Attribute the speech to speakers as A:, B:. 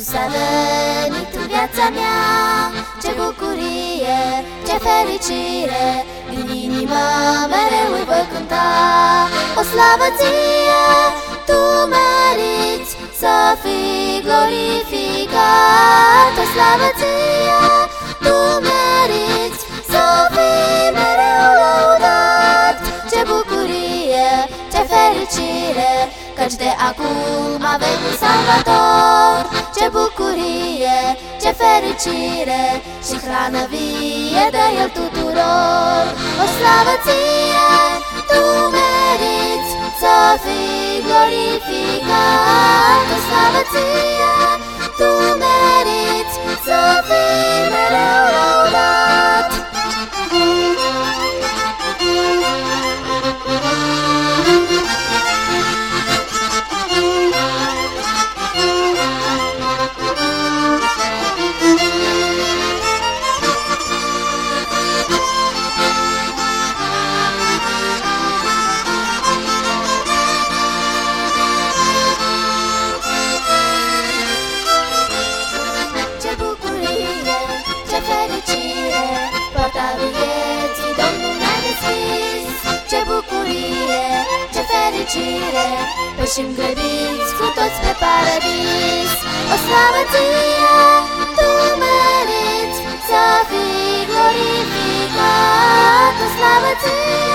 A: s-a venit în viața mea. Ce bucurie, ce fericire. Din inimă mereu îi voi cânta. O slavă ție, tu meriți Să fii glorificat. O slavă ție, Căci de acum avem un salvator. Ce bucurie, ce fericire Și hrană vie de el tuturor. O slavă ție, tu meriți Să fii glorificat. O slavă ție, tu meriți fericire. Își îngădiți cu toți pe paradis. O slavă ție, tu meriți Să fii glorificat. O slavă ție